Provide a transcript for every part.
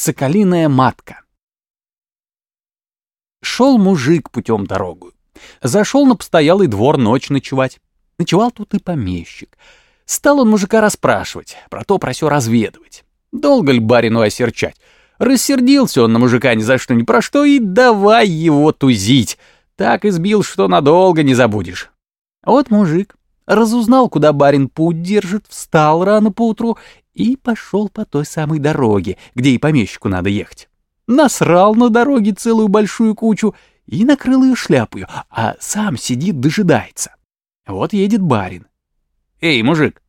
Соколиная матка. Шел мужик путем дорогу. Зашел на постоялый двор ночь ночевать. Ночевал тут и помещик. Стал он мужика расспрашивать, про то про сё разведывать. Долго ли барину осерчать? Рассердился он на мужика ни за что ни про что и давай его тузить. Так избил, что надолго не забудешь. Вот мужик разузнал, куда барин путь держит, встал рано поутру и пошел по той самой дороге, где и помещику надо ехать. Насрал на дороге целую большую кучу и накрыл ее шляпою, а сам сидит, дожидается. Вот едет барин. «Эй, мужик,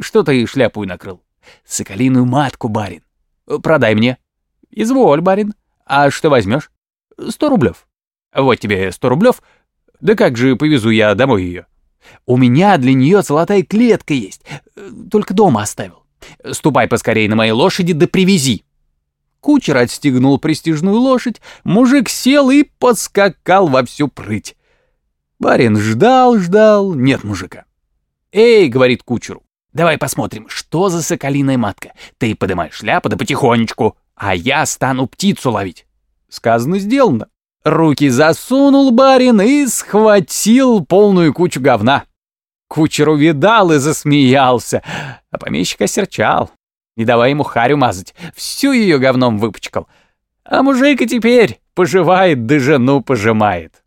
что ты шляпую накрыл?» «Соколиную матку, барин. Продай мне». «Изволь, барин. А что возьмешь?» «Сто рублев». «Вот тебе сто рублев. Да как же повезу я домой ее?» «У меня для нее золотая клетка есть, только дома оставил. Ступай поскорей на моей лошади да привези». Кучер отстегнул престижную лошадь, мужик сел и подскакал во всю прыть. Барин ждал, ждал, нет мужика. «Эй», — говорит кучеру, — «давай посмотрим, что за соколиная матка. Ты подымай шляпу да потихонечку, а я стану птицу ловить». Сказано, сделано. Руки засунул барин и схватил полную кучу говна. Кучер увидал и засмеялся, а помещик осерчал. Не давай ему харю мазать, всю ее говном выпачкал. А мужик и теперь поживает да жену пожимает.